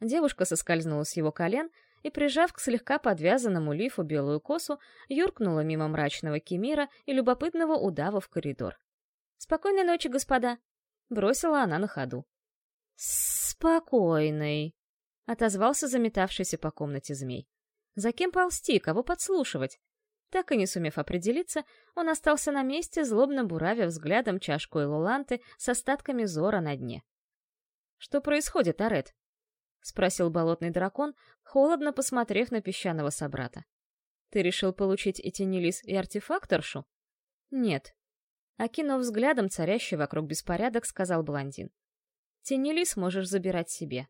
Девушка соскользнула с его колен и, прижав к слегка подвязанному лифу белую косу, юркнула мимо мрачного кемира и любопытного удава в коридор. «Спокойной ночи, господа!» — бросила она на ходу. «Спокойной!» — отозвался заметавшийся по комнате змей. «За кем ползти, кого подслушивать?» Так и не сумев определиться, он остался на месте, злобно буравя взглядом чашку Элуланты с остатками зора на дне. «Что происходит, Арет?» — спросил болотный дракон, холодно посмотрев на песчаного собрата. «Ты решил получить и Тенелис, и артефакторшу?» «Нет». Окинув взглядом царящий вокруг беспорядок, сказал блондин. «Тенелис можешь забирать себе.